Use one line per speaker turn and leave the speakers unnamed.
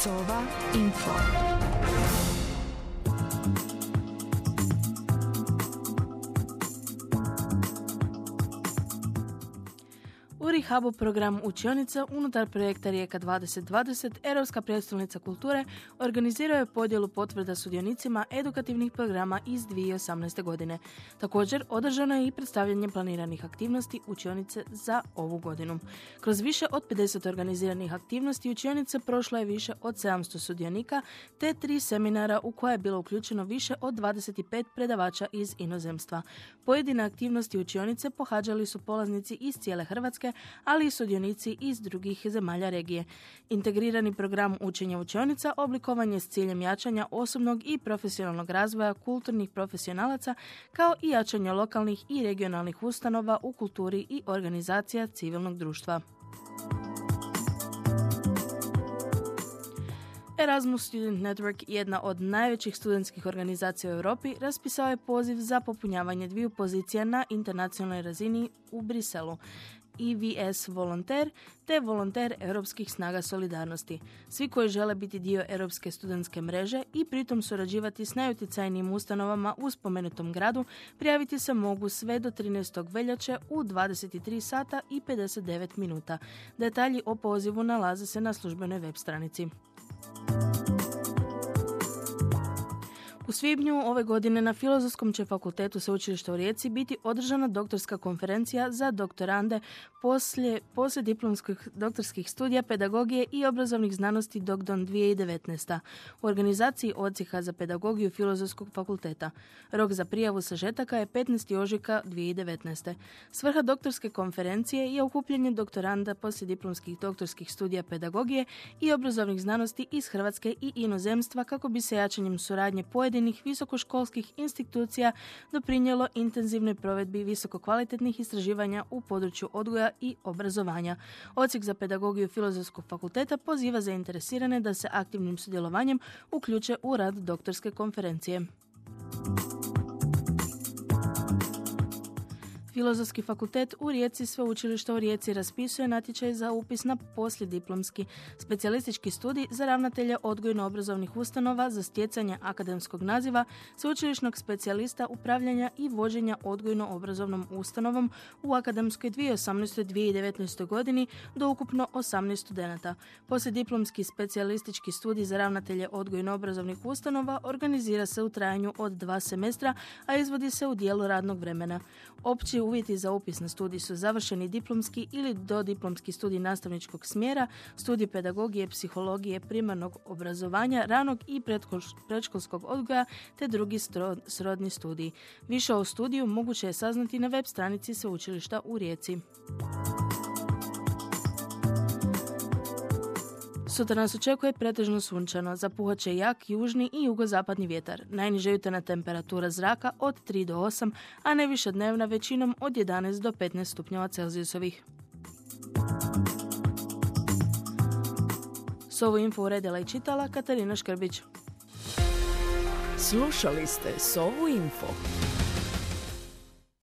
Sova Info. U Rihabu program učionica unutar projekta Rijeka 2020 Europska predstavnica kulture organizirao je podjelu potvrda sudionicima edukativnih programa iz 2018. godine. Također održano je i predstavljanje planiranih aktivnosti učionice za ovu godinu. Kroz više od 50 organiziranih aktivnosti učionice prošla je više od 700 sudionika te tri seminara u koje je bilo uključeno više od 25 predavača iz inozemstva. Pojedine aktivnosti učionice pohađali su polaznici iz cijele Hrvatske ali i sudionici iz drugih zemalja regije. Integrirani program učenja učionica oblikovan je s ciljem jačanja osobnog i profesionalnog razvoja kulturnih profesionalaca kao i jačanja lokalnih i regionalnih ustanova u kulturi i organizacija civilnog društva. Erasmus Student Network, jedna od najvećih studentskih organizacija u Europi, raspisao je poziv za popunjavanje dviju pozicija na internacionalnoj razini u Briselu. IVS volonter te volonter Europskih snaga solidarnosti. Svi koji žele biti dio Europske studentske mreže i pritom surađivati s najutjecajnijim ustanovama u spomenutom gradu, prijaviti se mogu sve do 13. veljače u 23 sata i 59 minuta. Detalji o pozivu nalaze se na službenoj web stranici. U svibnju ove godine na Filozofskom će fakultetu Sveučilišta u Rijeci biti održana doktorska konferencija za doktorande poslije, poslije diplomskih doktorskih studija pedagogije i obrazovnih znanosti Dogdon 2019. u organizaciji Odsjeha za pedagogiju Filozofskog fakulteta. Rok za prijavu sažetaka je 15. ožujka 2019. Svrha doktorske konferencije je okupljanje doktoranda poslije diplomskih doktorskih studija pedagogije i obrazovnih znanosti iz Hrvatske i inozemstva kako bi se jačanjem suradnje pojedinih pojedinih visokoškolskih institucija doprinjelo intenzivnoj provedbi visokokvalitetnih istraživanja u području odgoja i obrazovanja. Odsjek za pedagogiju Filozofskog fakulteta poziva zainteresirane da se aktivnim sudjelovanjem uključe u rad doktorske konferencije. Filozofski fakultet u Rijeci Sveučilišta u Rijeci raspisuje natječaj za upis na poslijediplomski specijalistički studij za ravnatelja odgojno-obrazovnih ustanova za stjecanje akademskog naziva sveučilišnog specijalista upravljanja i vođenja odgojno-obrazovnom ustanovom u akademskoj 2018. 2019. godini do ukupno 18 studenata. Poslijediplomski specijalistički studij za ravnatelje odgojno-obrazovnih ustanova organizira se u trajanju od dva semestra, a izvodi se u dijelu radnog vremena. Opći uvjeti za upis na studij su završeni diplomski ili dodiplomski studij nastavničkog smjera, studij pedagogije, psihologije, primarnog obrazovanja, ranog i predškolskog odgoja te drugi srodni studij. Više o studiju moguće je saznati na web stranici Sveučilišta u Rijeci. Sutra nas očekuje pretežno sunčano, zapuhat će jak južni i jugozapadni vjetar. Najniže jutarnja temperatura zraka od 3 do 8, a najviša dnevna većinom od 11 do 15 stupnjeva Celzijusovih. S ovu info uredila i čitala Katarina Škrbić.
Slušali ste Sovu info.